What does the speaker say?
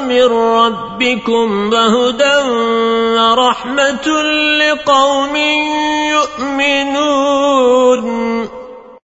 مِنْ رَبِّكُمْ وَهُدًى وَرَحْمَةٌ لِقَوْمٍ يُؤْمِنُونَ.